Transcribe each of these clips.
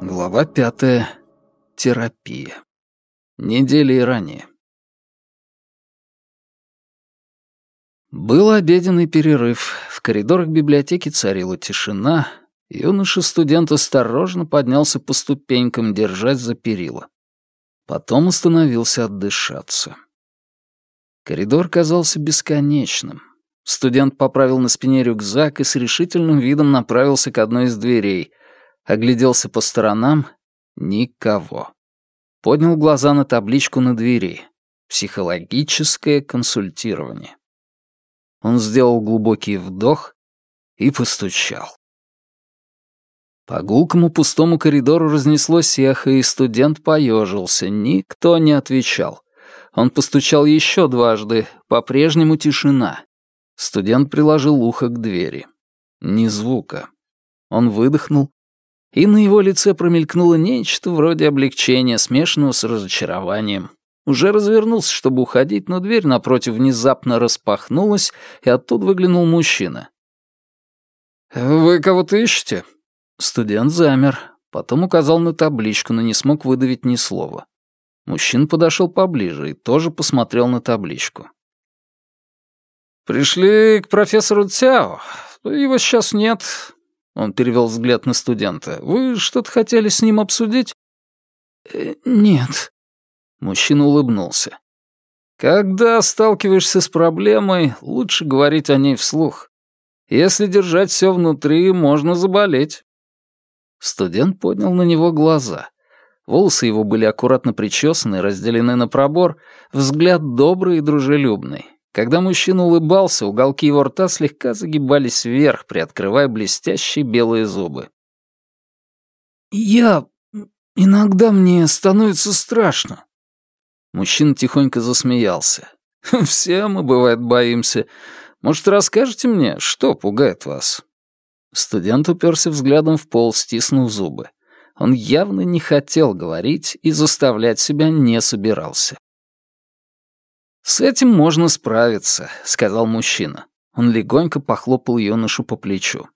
Глава пятая. Терапия. Недели ранее. Был обеденный перерыв. В коридорах библиотеки царила тишина. Юноша-студент осторожно поднялся по ступенькам, держась за перила. Потом остановился отдышаться. Коридор казался бесконечным. Студент поправил на спине рюкзак и с решительным видом направился к одной из дверей. Огляделся по сторонам — никого. Поднял глаза на табличку на двери. «Психологическое консультирование». Он сделал глубокий вдох и постучал. По гулкому пустому коридору разнеслось эхо, и студент поежился. Никто не отвечал. Он постучал еще дважды, по-прежнему тишина. Студент приложил ухо к двери. Ни звука. Он выдохнул, и на его лице промелькнуло нечто вроде облегчения, смешанного с разочарованием. Уже развернулся, чтобы уходить, но дверь напротив внезапно распахнулась, и оттуда выглянул мужчина. «Вы кого-то ищете?» Студент замер, потом указал на табличку, но не смог выдавить ни слова. Мужчина подошел поближе и тоже посмотрел на табличку. «Пришли к профессору Цяо. Его сейчас нет». Он перевел взгляд на студента. «Вы что-то хотели с ним обсудить?» «Э, «Нет». Мужчина улыбнулся. «Когда сталкиваешься с проблемой, лучше говорить о ней вслух. Если держать все внутри, можно заболеть». Студент поднял на него глаза. Волосы его были аккуратно причесаны, разделены на пробор, взгляд добрый и дружелюбный. Когда мужчина улыбался, уголки его рта слегка загибались вверх, приоткрывая блестящие белые зубы. «Я... иногда мне становится страшно». Мужчина тихонько засмеялся. «Все мы, бывает, боимся. Может, расскажете мне, что пугает вас?» Студент уперся взглядом в пол, стиснув зубы. Он явно не хотел говорить и заставлять себя не собирался. «С этим можно справиться», — сказал мужчина. Он легонько похлопал юношу по плечу.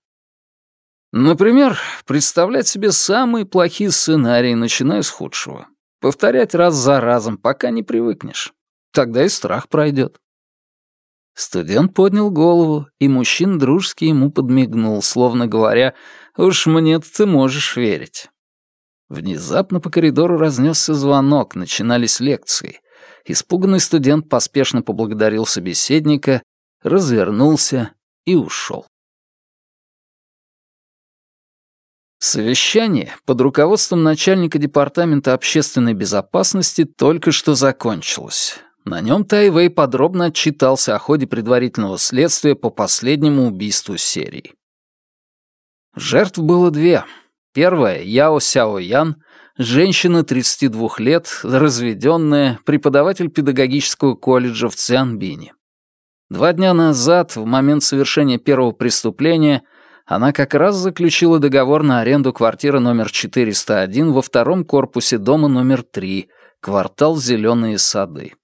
«Например, представлять себе самые плохие сценарии, начиная с худшего. Повторять раз за разом, пока не привыкнешь. Тогда и страх пройдет». Студент поднял голову, и мужчина дружески ему подмигнул, словно говоря, «Уж мне ты можешь верить». Внезапно по коридору разнесся звонок, начинались лекции. Испуганный студент поспешно поблагодарил собеседника, развернулся и ушел. Совещание под руководством начальника Департамента общественной безопасности только что закончилось. На нем Тайвей подробно отчитался о ходе предварительного следствия по последнему убийству серии. Жертв было две. Первая — Яо Сяо Ян, Женщина 32 лет, разведенная, преподаватель педагогического колледжа в Цянбине. Два дня назад, в момент совершения первого преступления, она как раз заключила договор на аренду квартиры номер 401 во втором корпусе дома номер 3, квартал «Зеленые сады».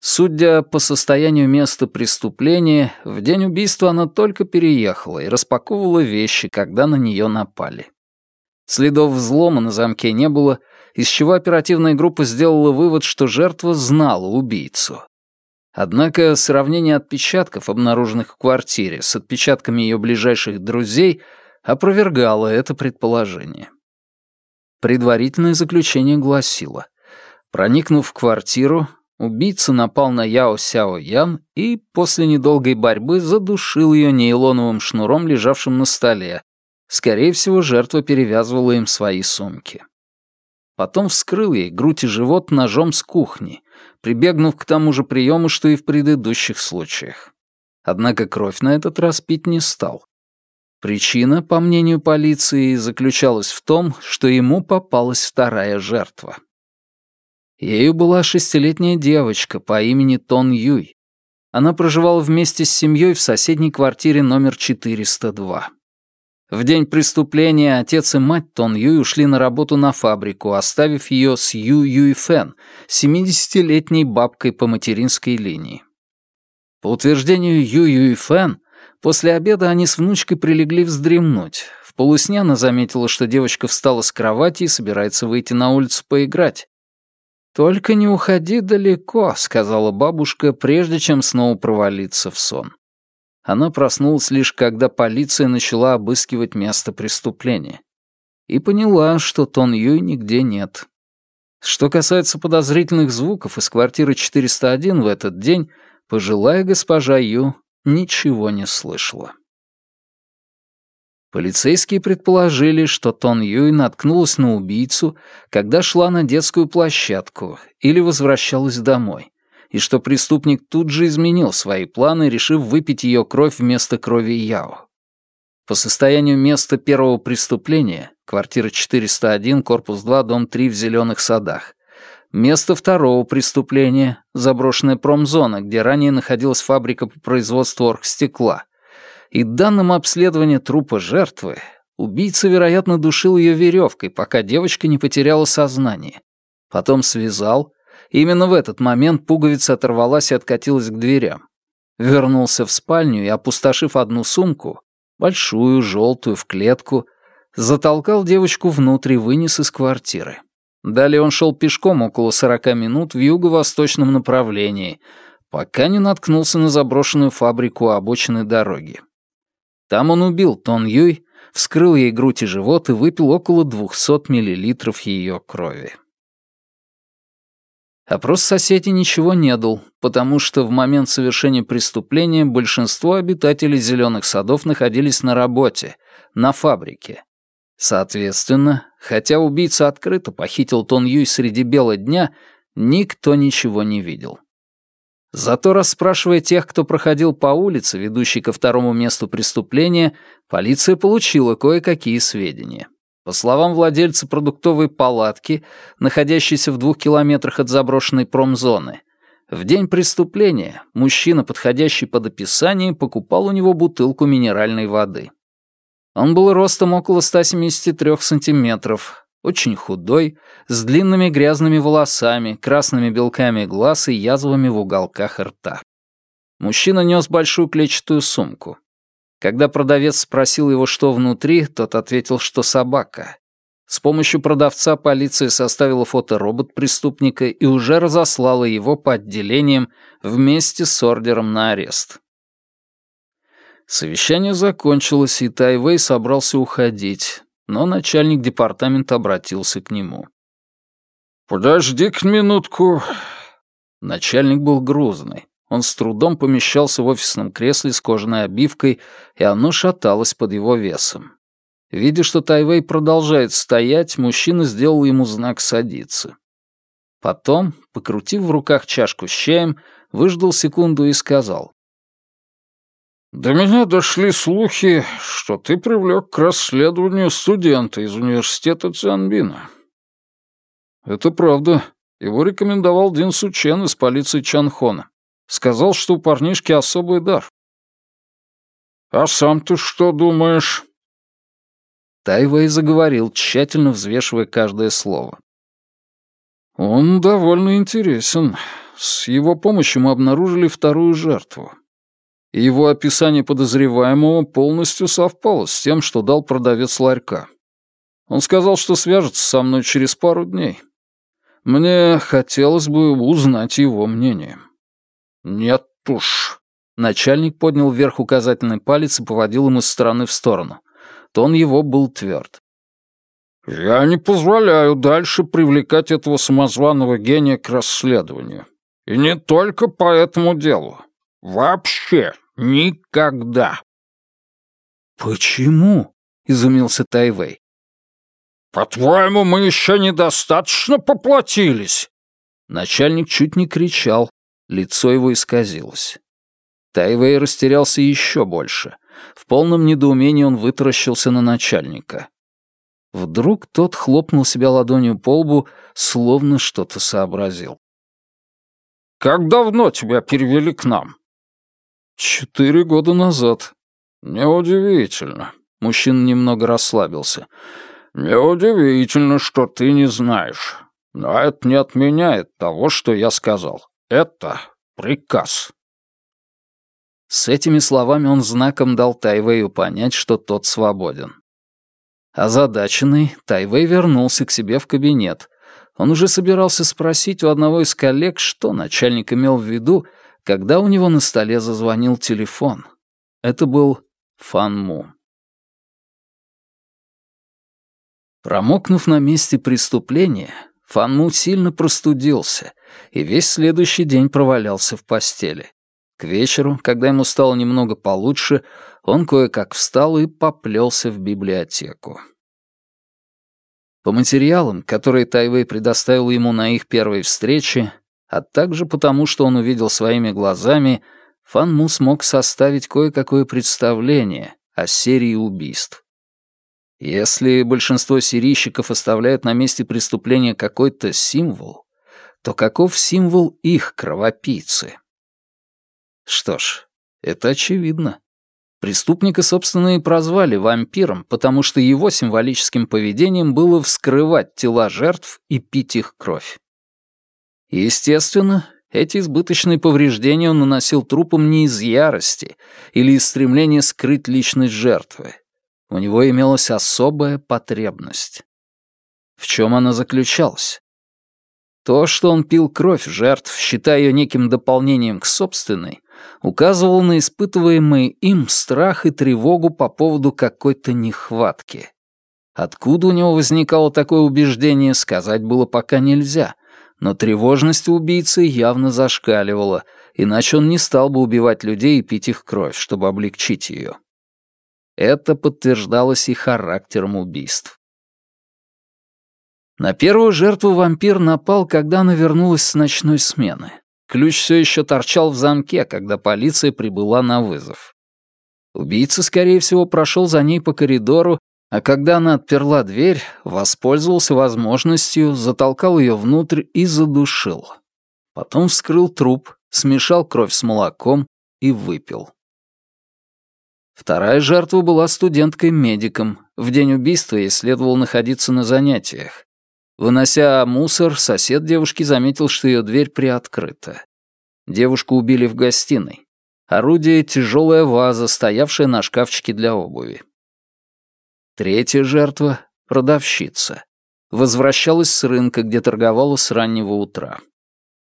Судя по состоянию места преступления, в день убийства она только переехала и распаковывала вещи, когда на нее напали. Следов взлома на замке не было, из чего оперативная группа сделала вывод, что жертва знала убийцу. Однако сравнение отпечатков, обнаруженных в квартире, с отпечатками ее ближайших друзей опровергало это предположение. Предварительное заключение гласило, проникнув в квартиру, убийца напал на Яо Сяо Ян и после недолгой борьбы задушил ее нейлоновым шнуром, лежавшим на столе, Скорее всего, жертва перевязывала им свои сумки. Потом вскрыл ей грудь и живот ножом с кухни, прибегнув к тому же приему, что и в предыдущих случаях. Однако кровь на этот раз пить не стал. Причина, по мнению полиции, заключалась в том, что ему попалась вторая жертва. Ею была шестилетняя девочка по имени Тон Юй. Она проживала вместе с семьей в соседней квартире номер 402. В день преступления отец и мать Тон Юй ушли на работу на фабрику, оставив ее с Ю Юй Фэн, 70-летней бабкой по материнской линии. По утверждению Ю Юй Фэн, После обеда они с внучкой прилегли вздремнуть. В полусне она заметила, что девочка встала с кровати и собирается выйти на улицу поиграть. «Только не уходи далеко», — сказала бабушка, прежде чем снова провалиться в сон. Она проснулась лишь, когда полиция начала обыскивать место преступления. И поняла, что Тон Юй нигде нет. Что касается подозрительных звуков из квартиры 401 в этот день, пожилая госпожа Ю ничего не слышала. Полицейские предположили, что Тон Юй наткнулась на убийцу, когда шла на детскую площадку или возвращалась домой, и что преступник тут же изменил свои планы, решив выпить ее кровь вместо крови Яо. По состоянию места первого преступления, квартира 401, корпус 2, дом 3 в Зеленых садах, место второго преступления, заброшенная промзона, где ранее находилась фабрика по производству оргстекла, и данным обследования трупа жертвы, убийца, вероятно, душил ее веревкой, пока девочка не потеряла сознание. Потом связал. Именно в этот момент пуговица оторвалась и откатилась к дверям. Вернулся в спальню и, опустошив одну сумку, большую, желтую, в клетку, затолкал девочку внутрь и вынес из квартиры. Далее он шел пешком около сорока минут в юго-восточном направлении, пока не наткнулся на заброшенную фабрику обочины дороги. Там он убил Тон Юй, вскрыл ей грудь и живот и выпил около 200 миллилитров ее крови. Опрос соседей ничего не дал, потому что в момент совершения преступления большинство обитателей зеленых садов находились на работе, на фабрике. Соответственно, хотя убийца открыто похитил Тон Юй среди бела дня, никто ничего не видел. Зато расспрашивая тех, кто проходил по улице, ведущей ко второму месту преступления, полиция получила кое-какие сведения. По словам владельца продуктовой палатки, находящейся в двух километрах от заброшенной промзоны, в день преступления мужчина, подходящий под описание, покупал у него бутылку минеральной воды. Он был ростом около 173 сантиметров, очень худой, с длинными грязными волосами, красными белками глаз и язвами в уголках рта. Мужчина нес большую клетчатую сумку. Когда продавец спросил его, что внутри, тот ответил, что собака. С помощью продавца полиция составила фоторобот преступника и уже разослала его по отделениям вместе с ордером на арест. Совещание закончилось, и Тайвей собрался уходить, но начальник департамента обратился к нему. «Подожди-ка минутку». Начальник был грузный. Он с трудом помещался в офисном кресле с кожаной обивкой, и оно шаталось под его весом. Видя, что Тайвей продолжает стоять, мужчина сделал ему знак «садиться». Потом, покрутив в руках чашку с чаем, выждал секунду и сказал. До меня дошли слухи, что ты привлек к расследованию студента из университета Цянбина. Это правда. Его рекомендовал Дин Сучен из полиции Чанхона. Сказал, что у парнишки особый дар. А сам ты что думаешь? Тайвей заговорил, тщательно взвешивая каждое слово. Он довольно интересен. С его помощью мы обнаружили вторую жертву его описание подозреваемого полностью совпало с тем, что дал продавец ларька. Он сказал, что свяжется со мной через пару дней. Мне хотелось бы узнать его мнение. Нет уж. Начальник поднял вверх указательный палец и поводил им из стороны в сторону. Тон его был тверд. «Я не позволяю дальше привлекать этого самозваного гения к расследованию. И не только по этому делу. Вообще Никогда. Почему? изумился Тайвей. По-твоему, мы еще недостаточно поплатились? Начальник чуть не кричал, лицо его исказилось. Тайвей растерялся еще больше. В полном недоумении он вытаращился на начальника. Вдруг тот хлопнул себя ладонью по лбу, словно что-то сообразил. «Как давно тебя перевели к нам?» «Четыре года назад». «Неудивительно». Мужчина немного расслабился. «Неудивительно, что ты не знаешь. Но это не отменяет того, что я сказал. Это приказ». С этими словами он знаком дал Тайвею понять, что тот свободен. Озадаченный, Тайвей вернулся к себе в кабинет. Он уже собирался спросить у одного из коллег, что начальник имел в виду, когда у него на столе зазвонил телефон. Это был Фан Му. Промокнув на месте преступления, Фан Му сильно простудился и весь следующий день провалялся в постели. К вечеру, когда ему стало немного получше, он кое-как встал и поплелся в библиотеку. По материалам, которые Тайвей предоставил ему на их первой встрече, а также потому, что он увидел своими глазами, Фан Му смог составить кое-какое представление о серии убийств. Если большинство серийщиков оставляют на месте преступления какой-то символ, то каков символ их кровопийцы? Что ж, это очевидно. Преступника, собственно, и прозвали вампиром, потому что его символическим поведением было вскрывать тела жертв и пить их кровь. Естественно, эти избыточные повреждения он наносил трупам не из ярости или из стремления скрыть личность жертвы. У него имелась особая потребность. В чем она заключалась? То, что он пил кровь жертв, считая ее неким дополнением к собственной, указывал на испытываемый им страх и тревогу по поводу какой-то нехватки. Откуда у него возникало такое убеждение, сказать было пока нельзя, но тревожность убийцы явно зашкаливала, иначе он не стал бы убивать людей и пить их кровь, чтобы облегчить ее. Это подтверждалось и характером убийств. На первую жертву вампир напал, когда она вернулась с ночной смены. Ключ все еще торчал в замке, когда полиция прибыла на вызов. Убийца, скорее всего, прошел за ней по коридору, а когда она отперла дверь, воспользовался возможностью, затолкал ее внутрь и задушил. Потом вскрыл труп, смешал кровь с молоком и выпил. Вторая жертва была студенткой-медиком. В день убийства ей следовало находиться на занятиях. Вынося мусор, сосед девушки заметил, что ее дверь приоткрыта. Девушку убили в гостиной. Орудие — тяжелая ваза, стоявшая на шкафчике для обуви. Третья жертва — продавщица. Возвращалась с рынка, где торговала с раннего утра.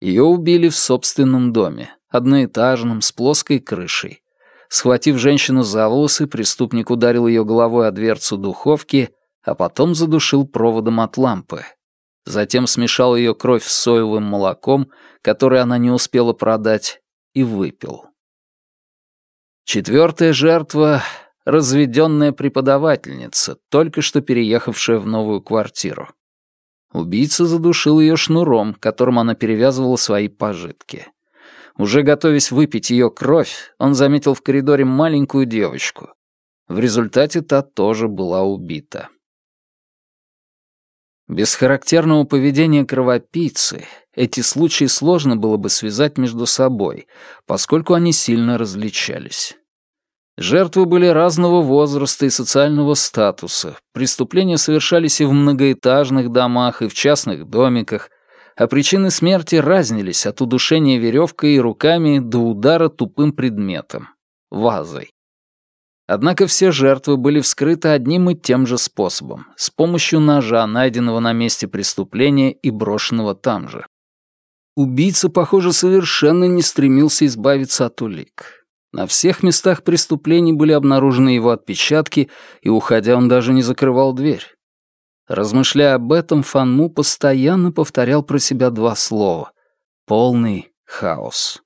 Ее убили в собственном доме, одноэтажном, с плоской крышей. Схватив женщину за волосы, преступник ударил ее головой о дверцу духовки а потом задушил проводом от лампы. Затем смешал ее кровь с соевым молоком, которое она не успела продать, и выпил. Четвертая жертва — разведенная преподавательница, только что переехавшая в новую квартиру. Убийца задушил ее шнуром, которым она перевязывала свои пожитки. Уже готовясь выпить ее кровь, он заметил в коридоре маленькую девочку. В результате та тоже была убита. Без характерного поведения кровопийцы эти случаи сложно было бы связать между собой, поскольку они сильно различались. Жертвы были разного возраста и социального статуса, преступления совершались и в многоэтажных домах, и в частных домиках, а причины смерти разнились от удушения веревкой и руками до удара тупым предметом — вазой. Однако все жертвы были вскрыты одним и тем же способом, с помощью ножа, найденного на месте преступления и брошенного там же. Убийца, похоже, совершенно не стремился избавиться от улик. На всех местах преступлений были обнаружены его отпечатки, и, уходя, он даже не закрывал дверь. Размышляя об этом, Фанму постоянно повторял про себя два слова — полный хаос.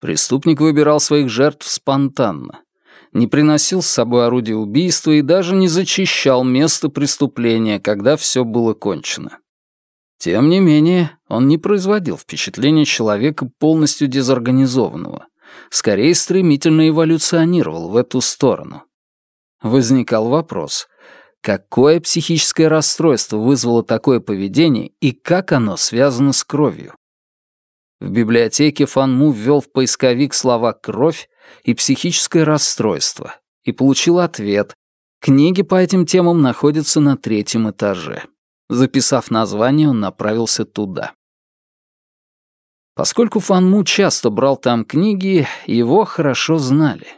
Преступник выбирал своих жертв спонтанно не приносил с собой орудие убийства и даже не зачищал место преступления, когда все было кончено. Тем не менее, он не производил впечатления человека полностью дезорганизованного, скорее стремительно эволюционировал в эту сторону. Возникал вопрос, какое психическое расстройство вызвало такое поведение и как оно связано с кровью? В библиотеке Фанму ввел в поисковик слова «кровь» и психическое расстройство, и получил ответ. Книги по этим темам находятся на третьем этаже. Записав название, он направился туда. Поскольку Фанму часто брал там книги, его хорошо знали.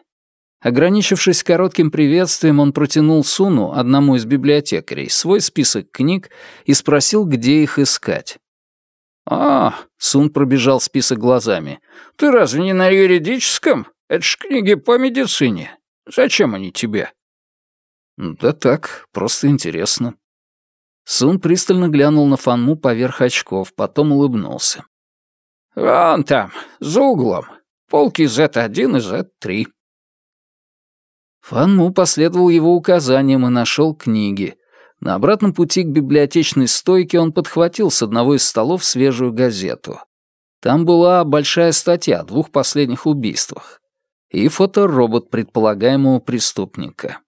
Ограничившись коротким приветствием, он протянул Суну, одному из библиотекарей, свой список книг и спросил, где их искать. «А, — Сун пробежал список глазами, — ты разве не на юридическом? Это ж книги по медицине. Зачем они тебе?» «Да так, просто интересно». Сун пристально глянул на Фанму поверх очков, потом улыбнулся. «Вон там, за углом. Полки Z1 и Z3». Фанму последовал его указаниям и нашел книги. На обратном пути к библиотечной стойке он подхватил с одного из столов свежую газету. Там была большая статья о двух последних убийствах и фоторобот предполагаемого преступника.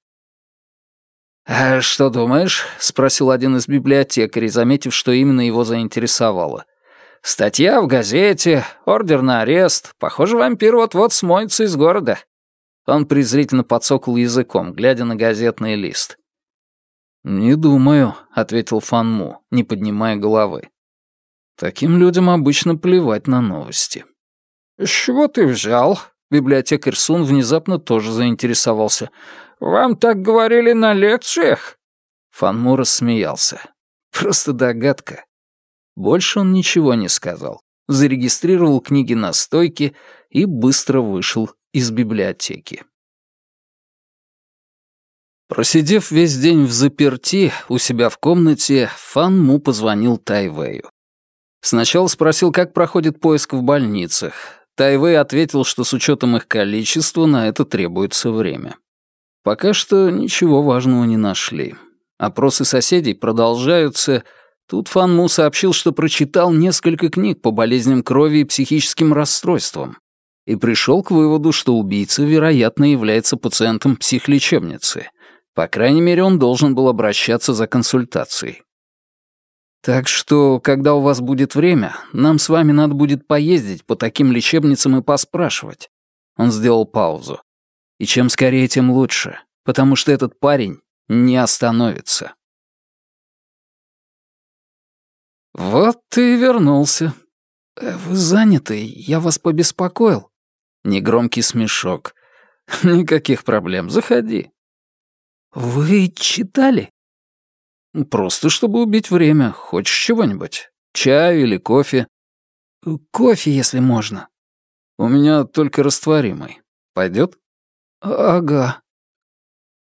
«А что думаешь?» — спросил один из библиотекарей, заметив, что именно его заинтересовало. Статья в газете, ордер на арест. Похоже, вампир вот-вот смоется из города». Он презрительно подсокал языком, глядя на газетный лист. «Не думаю», — ответил Фанму, не поднимая головы. «Таким людям обычно плевать на новости». «С чего ты взял?» Библиотекарь Сун внезапно тоже заинтересовался. «Вам так говорили на лекциях?» Фанму рассмеялся. «Просто догадка. Больше он ничего не сказал, зарегистрировал книги на стойке и быстро вышел из библиотеки. Просидев весь день в заперти у себя в комнате, Фан Му позвонил Тайвею. Сначала спросил, как проходит поиск в больницах. Тайвей ответил, что с учетом их количества на это требуется время. Пока что ничего важного не нашли. Опросы соседей продолжаются, Тут Фан Му сообщил, что прочитал несколько книг по болезням крови и психическим расстройствам и пришел к выводу, что убийца, вероятно, является пациентом психлечебницы. По крайней мере, он должен был обращаться за консультацией. Так что, когда у вас будет время, нам с вами надо будет поездить по таким лечебницам и поспрашивать. Он сделал паузу. И чем скорее, тем лучше, потому что этот парень не остановится. «Вот ты и вернулся. Э, вы заняты, я вас побеспокоил». Негромкий смешок. «Никаких проблем, заходи». «Вы читали?» «Просто чтобы убить время. Хочешь чего-нибудь? Чаю или кофе?» «Кофе, если можно». «У меня только растворимый. Пойдет?» «Ага».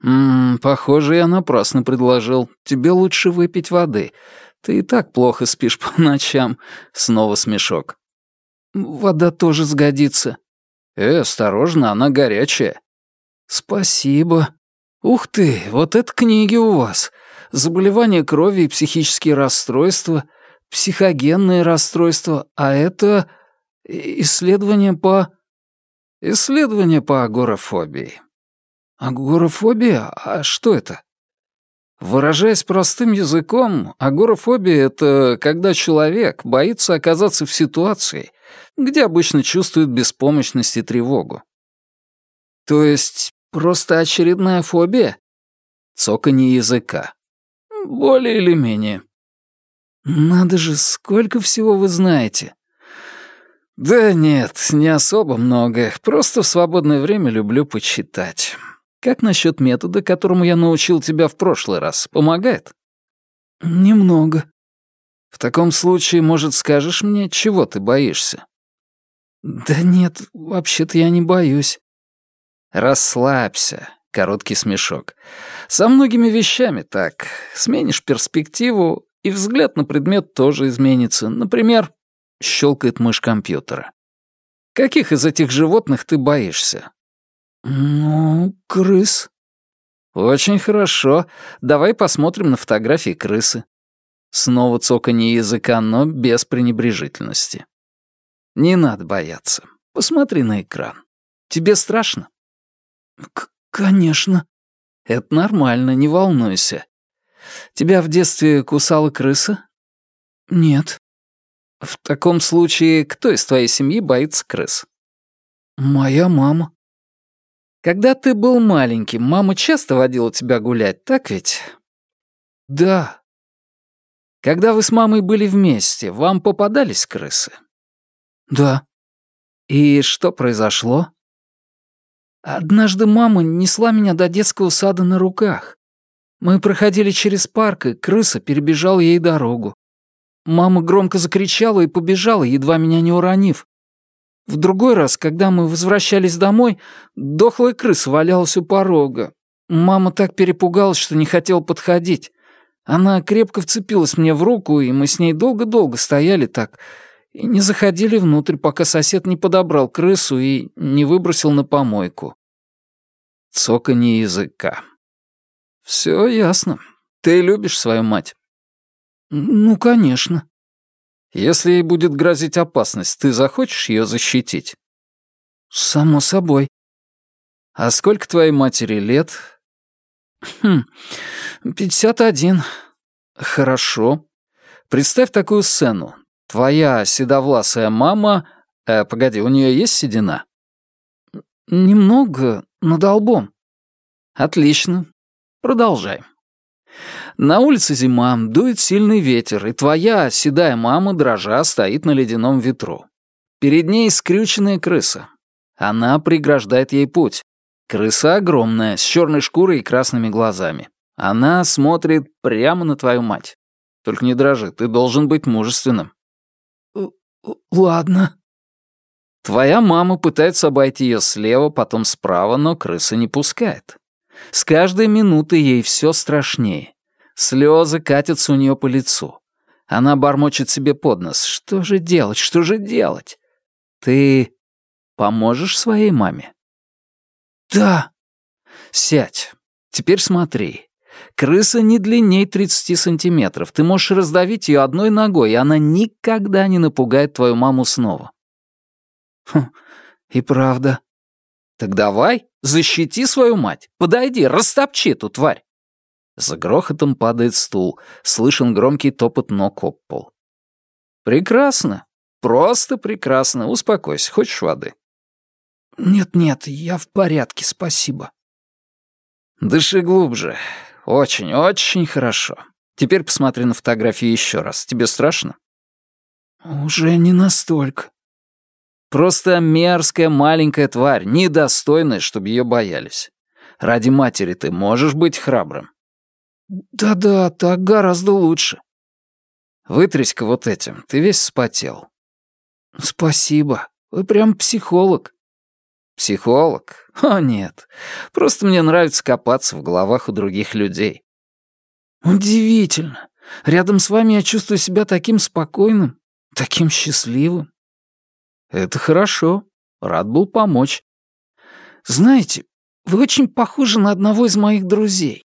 «Ммм, похоже, я напрасно предложил. Тебе лучше выпить воды. Ты и так плохо спишь по ночам. Снова смешок. Вода тоже сгодится. Э, осторожно, она горячая. Спасибо. Ух ты, вот это книги у вас. Заболевания крови и психические расстройства, психогенные расстройства, а это исследование по... Исследование по агорафобии. Агорафобия? А что это? Выражаясь простым языком, агорафобия — это когда человек боится оказаться в ситуации, где обычно чувствует беспомощность и тревогу. То есть просто очередная фобия? Цоканье языка. Более или менее. Надо же, сколько всего вы знаете. Да нет, не особо много. Просто в свободное время люблю почитать. Как насчет метода, которому я научил тебя в прошлый раз? Помогает? Немного. В таком случае, может, скажешь мне, чего ты боишься? Да нет, вообще-то я не боюсь. Расслабься. Короткий смешок. Со многими вещами так. Сменишь перспективу, и взгляд на предмет тоже изменится. Например, щелкает мышь компьютера. Каких из этих животных ты боишься? «Ну, крыс». «Очень хорошо. Давай посмотрим на фотографии крысы». Снова цоканье языка, но без пренебрежительности. «Не надо бояться. Посмотри на экран. Тебе страшно?» К «Конечно». «Это нормально, не волнуйся. Тебя в детстве кусала крыса?» «Нет». «В таком случае, кто из твоей семьи боится крыс?» «Моя мама». Когда ты был маленьким, мама часто водила тебя гулять, так ведь? Да. Когда вы с мамой были вместе, вам попадались крысы? Да. И что произошло? Однажды мама несла меня до детского сада на руках. Мы проходили через парк, и крыса перебежала ей дорогу. Мама громко закричала и побежала, едва меня не уронив. В другой раз, когда мы возвращались домой, дохлая крыса валялась у порога. Мама так перепугалась, что не хотела подходить. Она крепко вцепилась мне в руку, и мы с ней долго-долго стояли так и не заходили внутрь, пока сосед не подобрал крысу и не выбросил на помойку. Цоканье языка. Все ясно. Ты любишь свою мать? Ну, конечно. Если ей будет грозить опасность, ты захочешь ее защитить? Само собой. А сколько твоей матери лет? Хм, пятьдесят один. Хорошо. Представь такую сцену. Твоя седовласая мама... Э, погоди, у нее есть седина? Немного, над лбом. Отлично. Продолжай. На улице зима, дует сильный ветер, и твоя седая мама, дрожа, стоит на ледяном ветру. Перед ней скрюченная крыса. Она преграждает ей путь. Крыса огромная, с черной шкурой и красными глазами. Она смотрит прямо на твою мать. Только не дрожи, ты должен быть мужественным. «Ладно». Твоя мама пытается обойти ее слева, потом справа, но крыса не пускает. С каждой минутой ей все страшнее. Слезы катятся у нее по лицу. Она бормочет себе под нос. «Что же делать? Что же делать?» «Ты поможешь своей маме?» «Да». «Сядь. Теперь смотри. Крыса не длиннее 30 сантиметров. Ты можешь раздавить ее одной ногой, и она никогда не напугает твою маму снова. Хм, и правда. Так давай, защити свою мать. Подойди, растопчи эту тварь. За грохотом падает стул. Слышен громкий топот ног об пол. Прекрасно. Просто прекрасно. Успокойся. Хочешь воды? Нет-нет, я в порядке, спасибо. Дыши глубже. Очень, очень хорошо. Теперь посмотри на фотографии еще раз. Тебе страшно? Уже не настолько. Просто мерзкая маленькая тварь, недостойная, чтобы ее боялись. Ради матери ты можешь быть храбрым. Да-да, так гораздо лучше. Вытрясь-ка вот этим, ты весь вспотел. Спасибо, вы прям психолог. Психолог? О, нет. Просто мне нравится копаться в головах у других людей. Удивительно. Рядом с вами я чувствую себя таким спокойным, таким счастливым. Это хорошо. Рад был помочь. Знаете, вы очень похожи на одного из моих друзей.